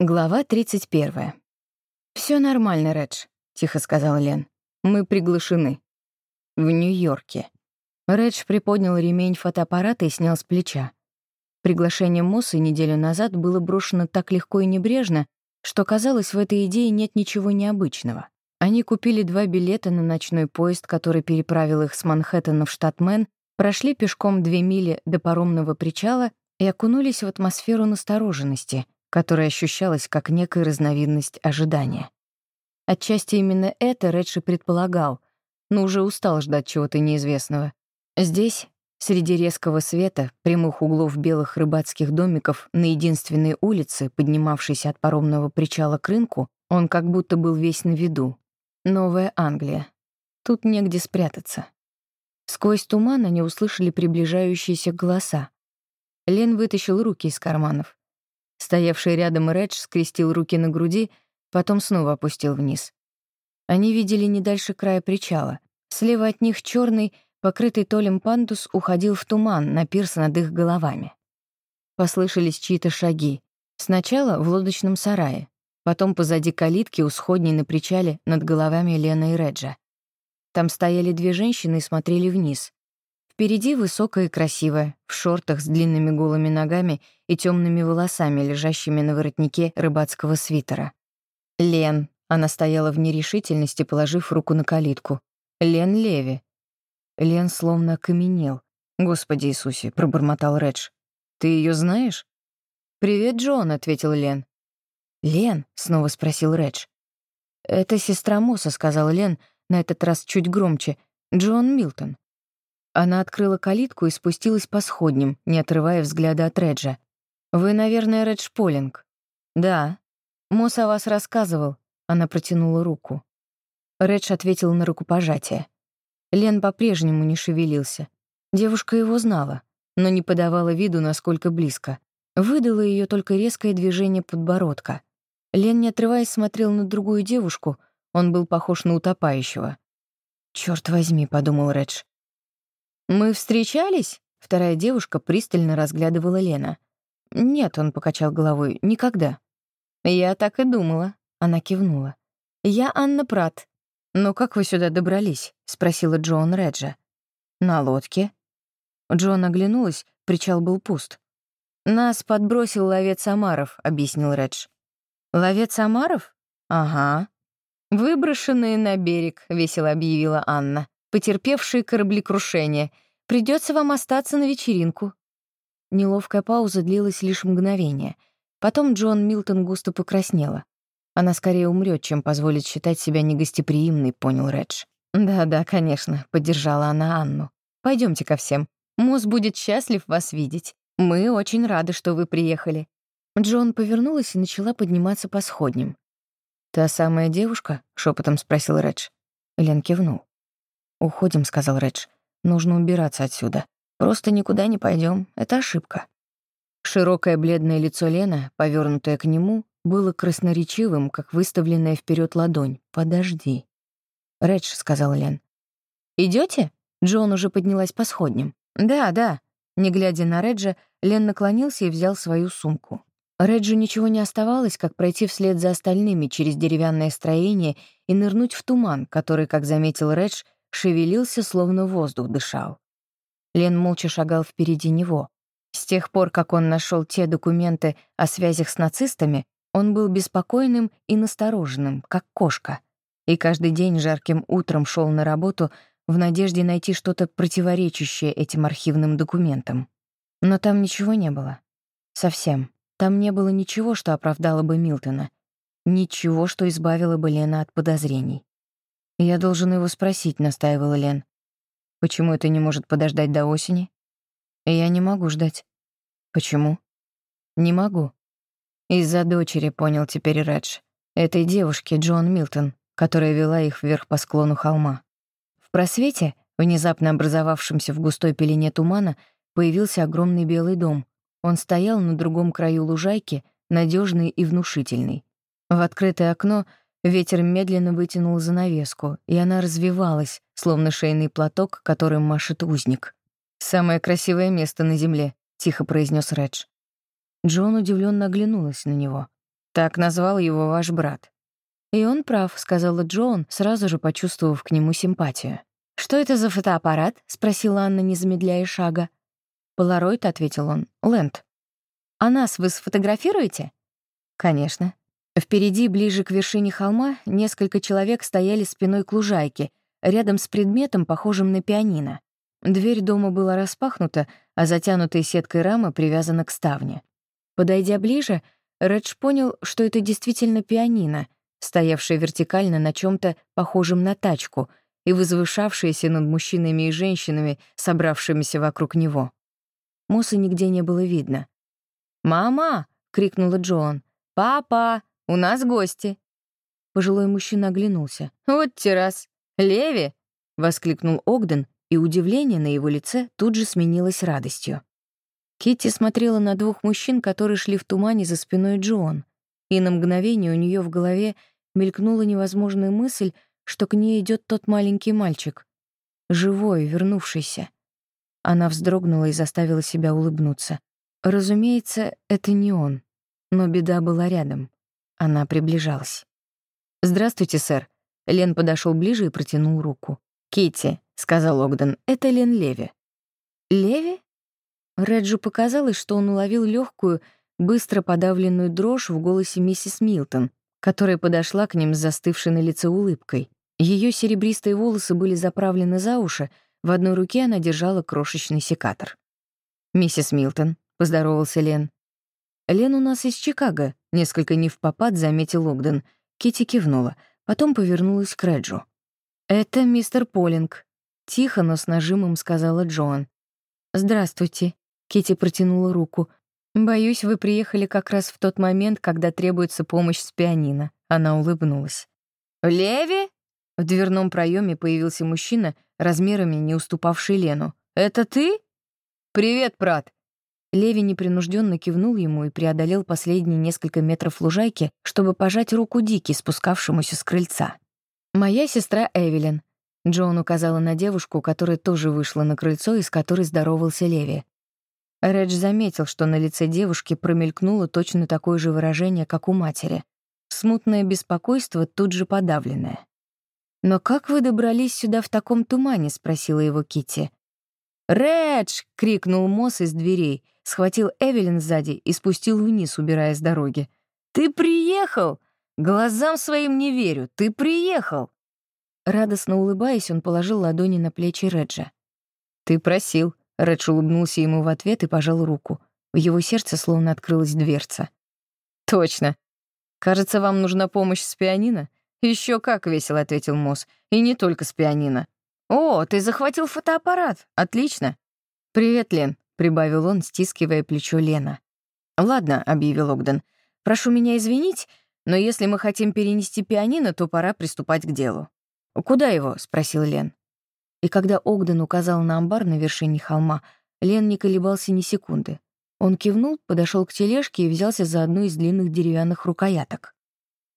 Глава 31. Все нормально, Редж», — тихо сказал Лен. «Мы приглашены». В Нью-Йорке. Редж приподнял ремень фотоаппарата и снял с плеча. Приглашение Моссы неделю назад было брошено так легко и небрежно, что казалось, в этой идее нет ничего необычного. Они купили два билета на ночной поезд, который переправил их с Манхэттена в штат Мэн, прошли пешком две мили до паромного причала и окунулись в атмосферу настороженности — которая ощущалась как некая разновидность ожидания. Отчасти именно это Редши предполагал, но уже устал ждать чего-то неизвестного. Здесь, среди резкого света, прямых углов белых рыбацких домиков на единственной улице, поднимавшейся от паромного причала к рынку, он как будто был весь на виду. Новая Англия. Тут негде спрятаться. Сквозь туман они услышали приближающиеся голоса. Лен вытащил руки из карманов. Стоявший рядом Редж скрестил руки на груди, потом снова опустил вниз. Они видели не дальше края причала. Слева от них черный, покрытый толем пандус, уходил в туман на пирс над их головами. Послышались чьи-то шаги. Сначала в лодочном сарае, потом позади калитки у сходней на причале над головами Лены и Реджа. Там стояли две женщины и смотрели вниз. Впереди высокая и красивая, в шортах с длинными голыми ногами и темными волосами, лежащими на воротнике рыбацкого свитера. Лен. Она стояла в нерешительности, положив руку на калитку. Лен Леви. Лен словно окаменел. «Господи Иисусе», — пробормотал Редж. «Ты ее знаешь?» «Привет, Джон», — ответил Лен. «Лен?» — снова спросил Редж. «Это сестра Мосса», — сказал Лен, на этот раз чуть громче. «Джон Милтон». Она открыла калитку и спустилась по сходням, не отрывая взгляда от Реджа. «Вы, наверное, Редж Полинг?» «Да». «Мосс о вас рассказывал». Она протянула руку. Редж ответил на рукопожатие. Лен по-прежнему не шевелился. Девушка его знала, но не подавала виду, насколько близко. Выдало ее только резкое движение подбородка. Лен, не отрываясь, смотрел на другую девушку, он был похож на утопающего. «Чёрт возьми», — подумал Редж, «Мы встречались?» — вторая девушка пристально разглядывала Лена. «Нет», — он покачал головой, — «никогда». «Я так и думала», — она кивнула. «Я Анна Прат». «Но как вы сюда добрались?» — спросила Джон Реджа. «На лодке». Джон оглянулась, причал был пуст. «Нас подбросил ловец Амаров», — объяснил Редж. «Ловец Амаров? Ага». «Выброшенные на берег», — весело объявила Анна потерпевшие кораблекрушение. Придется вам остаться на вечеринку». Неловкая пауза длилась лишь мгновение. Потом Джон Милтон густо покраснела. Она скорее умрет, чем позволит считать себя негостеприимной, понял Редж. «Да-да, конечно», — поддержала она Анну. Пойдемте ко всем. Мосс будет счастлив вас видеть. Мы очень рады, что вы приехали». Джон повернулась и начала подниматься по сходням. «Та самая девушка?» — шепотом спросил Редж. Лен кивнул. «Уходим», — сказал Редж. «Нужно убираться отсюда. Просто никуда не пойдем. Это ошибка». Широкое бледное лицо Лены, повернутое к нему, было красноречивым, как выставленная вперед ладонь. «Подожди». «Редж», — сказал Лен. Идете? Джон уже поднялась по сходням. «Да, да». Не глядя на Реджа, Лен наклонился и взял свою сумку. Реджу ничего не оставалось, как пройти вслед за остальными через деревянное строение и нырнуть в туман, который, как заметил Редж, шевелился, словно воздух дышал. Лен молча шагал впереди него. С тех пор, как он нашел те документы о связях с нацистами, он был беспокойным и настороженным, как кошка, и каждый день жарким утром шел на работу в надежде найти что-то противоречащее этим архивным документам. Но там ничего не было. Совсем. Там не было ничего, что оправдало бы Милтона. Ничего, что избавило бы Лена от подозрений. «Я должен его спросить», — настаивала Лен. «Почему это не может подождать до осени?» «Я не могу ждать». «Почему?» «Не могу». «Из-за дочери», — понял теперь Редж. «Этой девушки, Джон Милтон, которая вела их вверх по склону холма». В просвете, внезапно образовавшемся в густой пелене тумана, появился огромный белый дом. Он стоял на другом краю лужайки, надежный и внушительный. В открытое окно Ветер медленно вытянул занавеску, и она развивалась, словно шейный платок, которым машет узник. «Самое красивое место на земле», — тихо произнес Редж. Джон удивленно оглянулась на него. Так назвал его ваш брат. И он прав, сказала Джон, сразу же почувствовав к нему симпатию. Что это за фотоаппарат? спросила Анна, не замедляя шага. Полароид, ответил он. Лэнд. А нас вы сфотографируете? Конечно. Впереди, ближе к вершине холма, несколько человек стояли спиной к лужайке, рядом с предметом, похожим на пианино. Дверь дома была распахнута, а затянутая сеткой рама привязана к ставне. Подойдя ближе, Редж понял, что это действительно пианино, стоявшее вертикально на чем то похожем на тачку и возвышавшееся над мужчинами и женщинами, собравшимися вокруг него. Мосса нигде не было видно. «Мама!» — крикнула Джоан. «Папа! У нас гости!» Пожилой мужчина оглянулся. «Вот террас! Леви!» — воскликнул Огден, и удивление на его лице тут же сменилось радостью. Китти смотрела на двух мужчин, которые шли в тумане за спиной Джоан, и на мгновение у нее в голове мелькнула невозможная мысль, что к ней идет тот маленький мальчик, живой, вернувшийся. Она вздрогнула и заставила себя улыбнуться. Разумеется, это не он, но беда была рядом. Она приближалась. «Здравствуйте, сэр». Лен подошел ближе и протянул руку. Китти, сказал Огден, — «это Лен Леви». «Леви?» Реджу показалось, что он уловил легкую, быстро подавленную дрожь в голосе миссис Милтон, которая подошла к ним с застывшей на лице улыбкой. Ее серебристые волосы были заправлены за уши, в одной руке она держала крошечный секатор. «Миссис Милтон», — поздоровался Лен. «Лен у нас из Чикаго», — несколько не в попад заметил Огден. Кити кивнула, потом повернулась к Реджу. «Это мистер Полинг», — тихо, но с нажимом сказала Джоан. «Здравствуйте», — Кити протянула руку. «Боюсь, вы приехали как раз в тот момент, когда требуется помощь с пианино». Она улыбнулась. «Леви?» В дверном проеме появился мужчина, размерами не уступавший Лену. «Это ты?» «Привет, брат!» Леви непринужденно кивнул ему и преодолел последние несколько метров лужайки, чтобы пожать руку Дики, спускавшемуся с крыльца. «Моя сестра Эвелин», — Джон указала на девушку, которая тоже вышла на крыльцо и с которой здоровался Леви. Редж заметил, что на лице девушки промелькнуло точно такое же выражение, как у матери. Смутное беспокойство тут же подавленное. «Но как вы добрались сюда в таком тумане?» — спросила его Китти. «Редж!» — крикнул Мосс из дверей, схватил Эвелин сзади и спустил вниз, убирая с дороги. «Ты приехал! Глазам своим не верю! Ты приехал!» Радостно улыбаясь, он положил ладони на плечи Реджа. «Ты просил», — Редж улыбнулся ему в ответ и пожал руку. В его сердце словно открылась дверца. «Точно. Кажется, вам нужна помощь с пианино?» Еще как весело», — ответил Мосс. «И не только с пианино». «О, ты захватил фотоаппарат. Отлично». «Привет, Лен», — прибавил он, стискивая плечо Лена. «Ладно», — объявил Огден. «Прошу меня извинить, но если мы хотим перенести пианино, то пора приступать к делу». «Куда его?» — спросил Лен. И когда Огден указал на амбар на вершине холма, Лен не колебался ни секунды. Он кивнул, подошел к тележке и взялся за одну из длинных деревянных рукояток.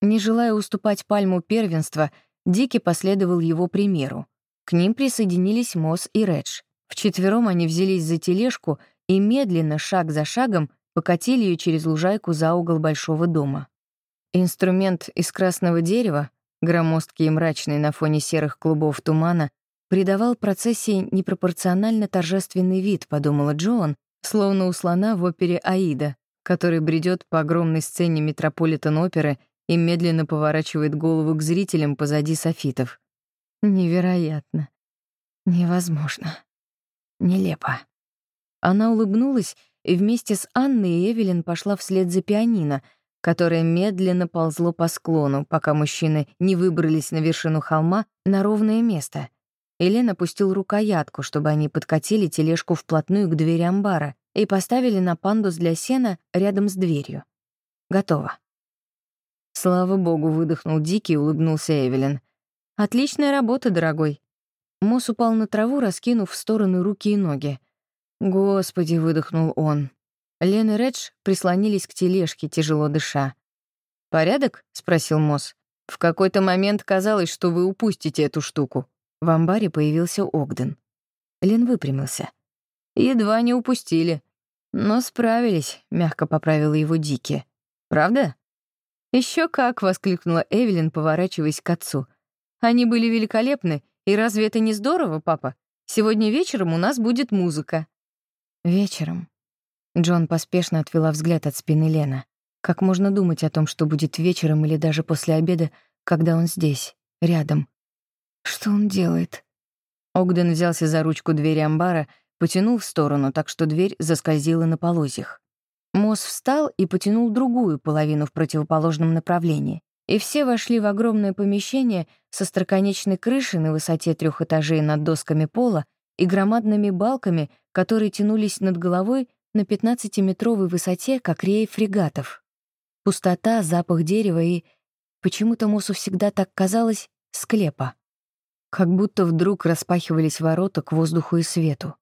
Не желая уступать пальму первенства, Дики последовал его примеру. К ним присоединились Мосс и Редж. Вчетвером они взялись за тележку и медленно, шаг за шагом, покатили ее через лужайку за угол большого дома. Инструмент из красного дерева, громоздкий и мрачный на фоне серых клубов тумана, придавал процессии непропорционально торжественный вид, подумала Джоан, словно у слона в опере «Аида», который бредет по огромной сцене Метрополитен-оперы и медленно поворачивает голову к зрителям позади софитов. Невероятно. Невозможно. Нелепо. Она улыбнулась и вместе с Анной и Эвелин пошла вслед за пианино, которое медленно ползло по склону, пока мужчины не выбрались на вершину холма на ровное место. Элен опустил рукоятку, чтобы они подкатили тележку вплотную к двери амбара и поставили на пандус для сена рядом с дверью. Готово. Слава богу, выдохнул Дикий и улыбнулся Эвелин. Отличная работа, дорогой. Мосс упал на траву, раскинув в стороны руки и ноги. Господи, выдохнул он. Лен и Редж прислонились к тележке, тяжело дыша. «Порядок?» — спросил Мосс. «В какой-то момент казалось, что вы упустите эту штуку». В амбаре появился Огден. Лен выпрямился. «Едва не упустили. Но справились», — мягко поправила его Дики. «Правда?» Еще как!» — воскликнула Эвелин, поворачиваясь к отцу. «Они были великолепны, и разве это не здорово, папа? Сегодня вечером у нас будет музыка». «Вечером?» Джон поспешно отвела взгляд от спины Лена. Как можно думать о том, что будет вечером или даже после обеда, когда он здесь, рядом? Что он делает? Огден взялся за ручку двери амбара, потянул в сторону, так что дверь заскользила на полозьях. Мосс встал и потянул другую половину в противоположном направлении, и все вошли в огромное помещение со строконечной крышей на высоте трех этажей над досками пола и громадными балками, которые тянулись над головой на 15-метровой высоте, как реи фрегатов. Пустота, запах дерева и... Почему-то Мосу всегда так казалось склепа. Как будто вдруг распахивались ворота к воздуху и свету.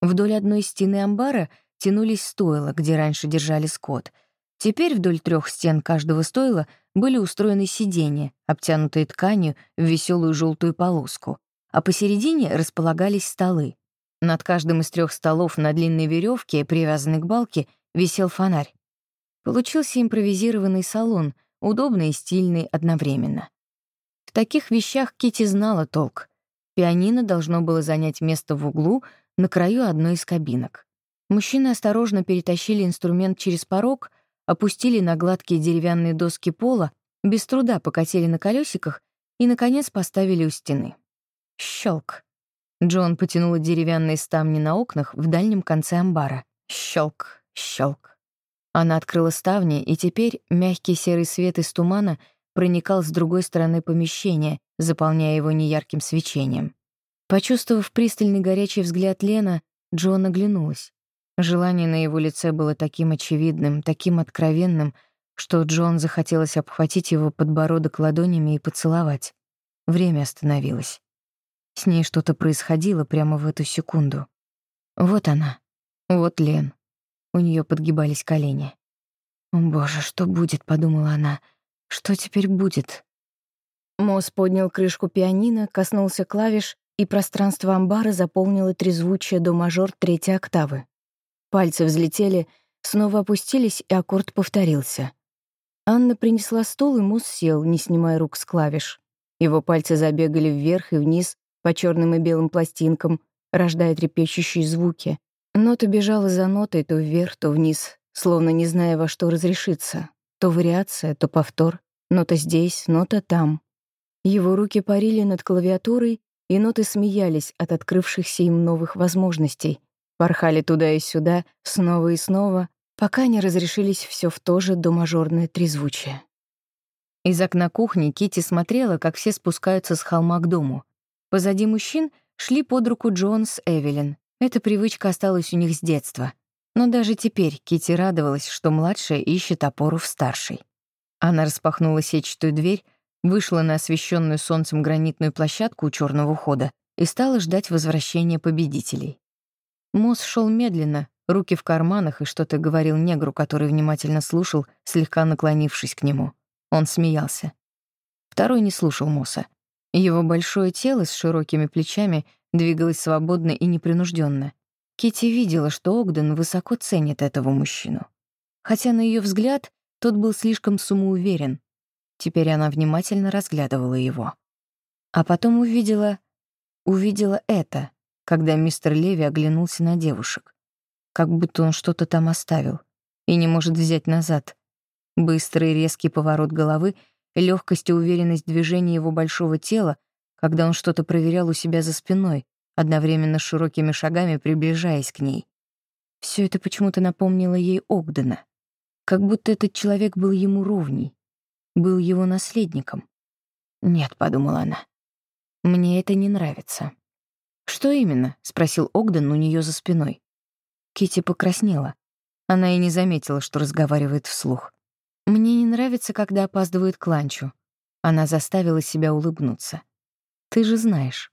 Вдоль одной стены амбара тянулись стойла, где раньше держали скот. Теперь вдоль трех стен каждого стойла были устроены сиденья, обтянутые тканью в веселую желтую полоску, а посередине располагались столы. Над каждым из трех столов на длинной веревке, привязанной к балке, висел фонарь. Получился импровизированный салон, удобный и стильный одновременно. В таких вещах Кити знала толк. Пианино должно было занять место в углу на краю одной из кабинок. Мужчины осторожно перетащили инструмент через порог, опустили на гладкие деревянные доски пола, без труда покатили на колесиках и, наконец, поставили у стены. Щелк. Джон потянула деревянные ставни на окнах в дальнем конце амбара. Щелк, щелк. Она открыла ставни, и теперь мягкий серый свет из тумана проникал с другой стороны помещения, заполняя его неярким свечением. Почувствовав пристальный горячий взгляд Лена, Джон оглянулась. Желание на его лице было таким очевидным, таким откровенным, что Джон захотелось обхватить его подбородок ладонями и поцеловать. Время остановилось. С ней что-то происходило прямо в эту секунду. Вот она. Вот Лен. У нее подгибались колени. «О, боже, что будет?» — подумала она. «Что теперь будет?» Мосс поднял крышку пианино, коснулся клавиш, и пространство амбара заполнило трезвучие до мажор третьей октавы. Пальцы взлетели, снова опустились, и аккорд повторился. Анна принесла стул, и Мус сел, не снимая рук с клавиш. Его пальцы забегали вверх и вниз по черным и белым пластинкам, рождая трепещущие звуки. Нота бежала за нотой то вверх, то вниз, словно не зная, во что разрешиться. То вариация, то повтор. Нота здесь, нота там. Его руки парили над клавиатурой, и ноты смеялись от открывшихся им новых возможностей — порхали туда и сюда, снова и снова, пока не разрешились все в то же домажорное трезвучие. Из окна кухни Кити смотрела, как все спускаются с холма к дому. Позади мужчин шли под руку Джон с Эвелин. Эта привычка осталась у них с детства. Но даже теперь Кити радовалась, что младшая ищет опору в старшей. Она распахнула сетчатую дверь, вышла на освещенную солнцем гранитную площадку у черного входа и стала ждать возвращения победителей. Мосс шел медленно, руки в карманах, и что-то говорил негру, который внимательно слушал, слегка наклонившись к нему. Он смеялся. Второй не слушал Мосса. Его большое тело с широкими плечами двигалось свободно и непринужденно. Кити видела, что Огден высоко ценит этого мужчину. Хотя на ее взгляд тот был слишком самоуверен. Теперь она внимательно разглядывала его. А потом увидела... увидела это — когда мистер Леви оглянулся на девушек. Как будто он что-то там оставил и не может взять назад. Быстрый резкий поворот головы, легкость и уверенность движения его большого тела, когда он что-то проверял у себя за спиной, одновременно широкими шагами приближаясь к ней. Все это почему-то напомнило ей Огдена. Как будто этот человек был ему ровней, был его наследником. «Нет», — подумала она, — «мне это не нравится». «Что именно?» — спросил Огден у нее за спиной. Кити покраснела. Она и не заметила, что разговаривает вслух. «Мне не нравится, когда опаздывают к ланчу». Она заставила себя улыбнуться. «Ты же знаешь».